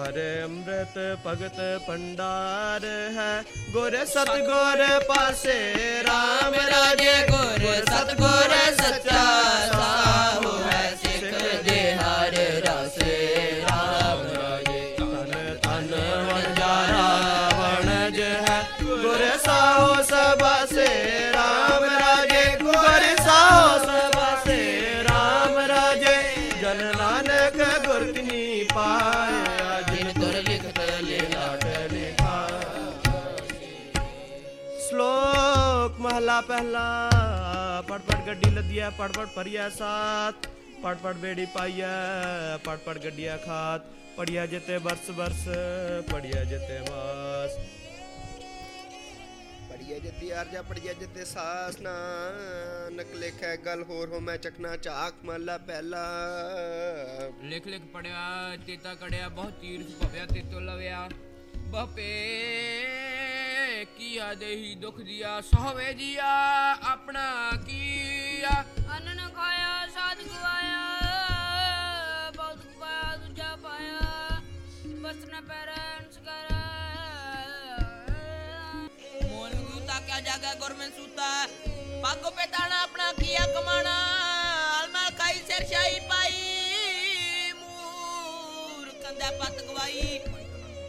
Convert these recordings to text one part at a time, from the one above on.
ਹਰ ਅੰਮ੍ਰਿਤ ਭਗਤ ਭੰਡਾਰ ਹੈ। ਗੁਰ ਸਤਗੁਰ ਪਾਸੇ RAM ਰਾਜੇ ਗੁਰ ਸਤਗੁਰ ਸੱਚਾ ਸਾਹੋ ਹੈ ਸਿੱਖ ਦੇ ਹਰ ਰਸੇ RAM ਰਾਜੇ। ਤਨ ਤਨ ਵਣਜਾਰਾ ਵਣਜ ਹੈ। ਗੁਰ ਸਾਹੋ ਸਬਾਸੇ RAM ਮਹਲਾ ਪਹਿਲਾ। ਪੜ ਪੜ ਗੱਡੀ ਲੱਦੀਐ ਪੜ ਪੜ ਪਰਿਆ ਸਾਥ। ਪੜ ਪੜ ਬੇੜੀ ਪਾਈਐ ਪੜ ਪੜ ਗੱਡੀਆ ਖਾਤ। ਪੜਿਆ ਜਿਤੇ ਬਰਸ ਬਰਸ ਪੜਿਆ ਜਿਤੇ ਮਾਸ ਪੜੀਏ ਜਿੱਤੀ ਅਰਜਾ ਪੜੀਏ ਜਿੱਤੇ ਸਾਸ ਨਾ। ਨਕ ਲਿਖੈ ਗੱਲ ਹੋਰ ਹੋ ਮੈਂ ਚਕਨਾ ਝਾਕ ਮਹਲਾ ਪਹਿਲਾ। ਲਿਖ ਲਿਖ ਪੜਿਆ ਤੇਤਾ ਕੜਿਆ ਬਹੁਤ ਤੀਰਥ ਭਵਿਆ ਤੇਤੋ ਲਵਿਆ। ਬਪੇ ਕੀਆ ਦੇਹੀ ਦੁਖ ਦਿਆ ਸਹਵੇ ਜੀਆ ਆਪਣਾ ਕੀਆ। ਅੰਨ ਨ ਖਾਇਆ ਸਾਧ ਗਵਾਇਆ ਬਹੁਤ ਪਾਇਆ ਦੂਜਾ ਪਾਇਆ। ਬਸ ਨ ਪੈਰਨ ਸਕਰ। ਮੋਨ ਗੁਤਾ ਕਿਆ ਜਾਗਾ ਗੁਰਮਨ ਸੂਤਾ ਪਾਗੋ ਪੇਤਾਣਾ ਆਪਣਾ ਕੀਆ ਕਮਾਣਾ। ਅਲਮਲ ਖਾਈ ਸਿਰ ਪਾਈ ਮੂਰ ਕੰਦਾ ਪਤ ਗਵਾਈ।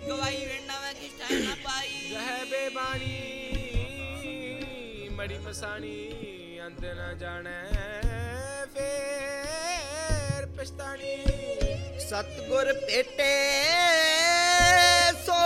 ਗਵਾਈ ਵੇਣਾ ਮੈਂ ਕਿਸ ਟਾਈਮ ਨਾ ਪਾਈ। ਰਹਿ ਬੇਬਾਣੀ ਮੜੀ ਮਸਾਣੀ ਅੰਤ ਨਾ ਜਾਣੈ ਫੇਰ ਪਛਤਾਣੀ। ਸਤਗੁਰ ਭੇਟੇ ਸੋ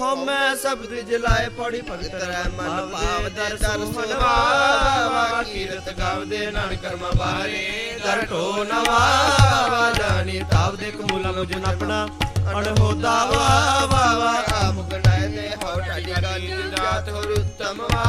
ਹਉਮੈ ਸਬਦ ਜਲਾਏ ਪੜੀ ਭਗਤ ਰਹਿ ਮਨ ਭਾਵ ਦਰ ਦਰ ਸੁਣਵਾ ਕੀਰਤ ਗਾਵਦੇ ਨਨ ਕਰਮ ਬਾਰੇ ਦਰ ਢੋ ਨਵਾ ਜਾਣੀ ਤਾਵ ਦੇ ਕਮੂਲਾ ਮੁਝ ਨਪਣਾ ਅਣਹੋਦਾ। ਵਾ ਵਾ ਵਾ ਆਮੁਗ ਨਾਇ ਨੇ ਹਉ ਟਾਡੀ ਗਾਨੀ ਜਾਤ ਹੋਰ ਉਤਮ ਵਾ